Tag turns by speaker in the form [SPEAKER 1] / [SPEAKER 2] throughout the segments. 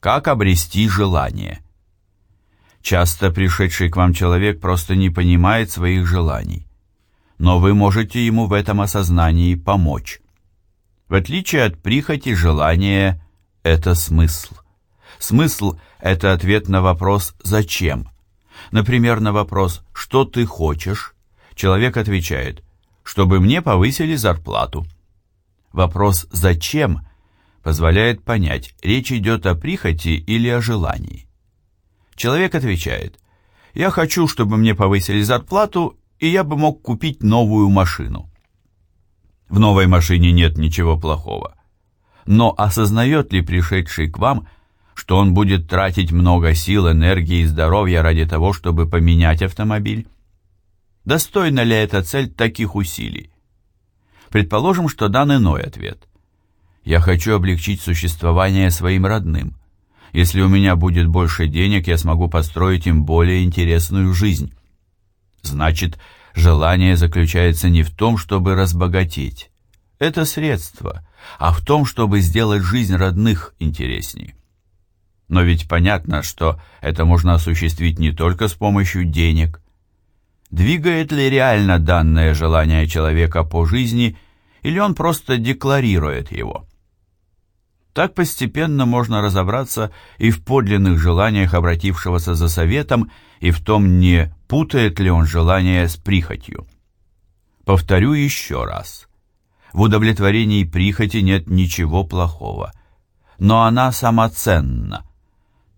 [SPEAKER 1] Как обрести желание? Часто пришедший к вам человек просто не понимает своих желаний, но вы можете ему в этом осознании помочь. В отличие от прихоти, желание – это смысл. Смысл – это ответ на вопрос «зачем?». Например, на вопрос «что ты хочешь?» человек отвечает «чтобы мне повысили зарплату». Вопрос «зачем?» Позволяет понять, речь идет о прихоти или о желании. Человек отвечает «я хочу, чтобы мне повысили зарплату, и я бы мог купить новую машину». В новой машине нет ничего плохого. Но осознает ли пришедший к вам – что он будет тратить много сил, энергии и здоровья ради того, чтобы поменять автомобиль? Достойна ли эта цель таких усилий? Предположим, что дан иной ответ. Я хочу облегчить существование своим родным. Если у меня будет больше денег, я смогу построить им более интересную жизнь. Значит, желание заключается не в том, чтобы разбогатеть. Это средство, а в том, чтобы сделать жизнь родных интереснее. Но ведь понятно, что это можно осуществить не только с помощью денег. Двигает ли реально данное желание человека по жизни, или он просто декларирует его? Так постепенно можно разобраться и в подлинных желаниях обратившегося за советом, и в том, не путает ли он желание с прихотью. Повторю еще раз. В удовлетворении прихоти нет ничего плохого, но она самоценна,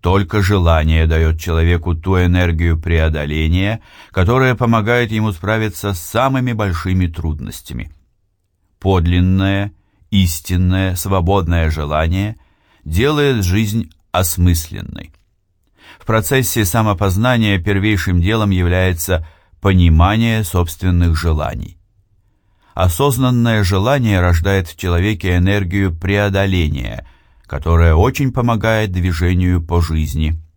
[SPEAKER 1] только желание дает человеку ту энергию преодоления, которая помогает ему справиться с самыми большими трудностями. Подлинное, истинное, свободное желание делает жизнь осмысленной. В процессе самопознания первейшим делом является понимание собственных желаний. Осознанное желание рождает в человеке энергию преодоления – которая очень помогает движению по жизни –